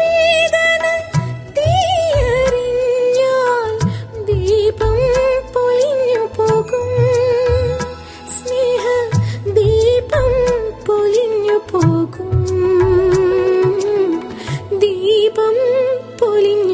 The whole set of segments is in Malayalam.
വേദന ദീപം പൊലിഞ്ഞു പോകും. സ്നേഹ ദീപം പൊലിഞ്ഞു പോകും. ദീപം പൊലിഞ്ഞു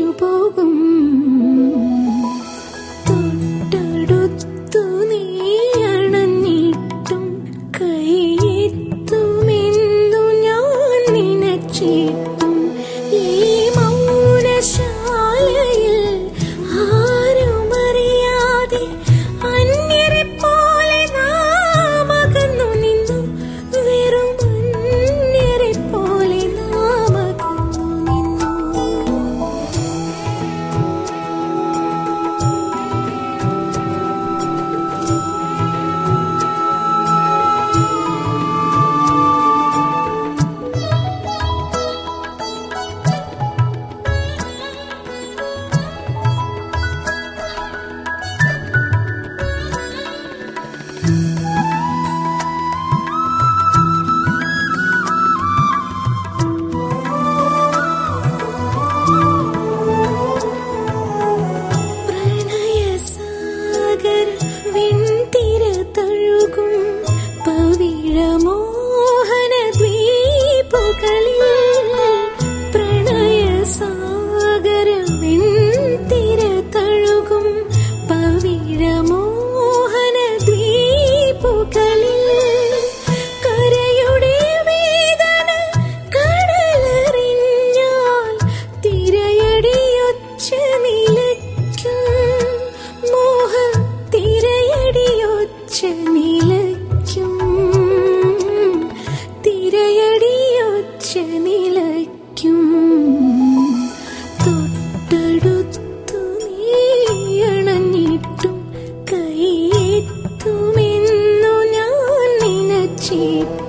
ഉറച്ചു നിലയ്ക്കും തിരയടിയൊച്ച നിലയ്ക്കും തൊട്ടടുത്തു നീയണഞ്ഞിട്ടും കൈയെത്തുമെന്നു ഞാൻ നിനച്ചിട്ടും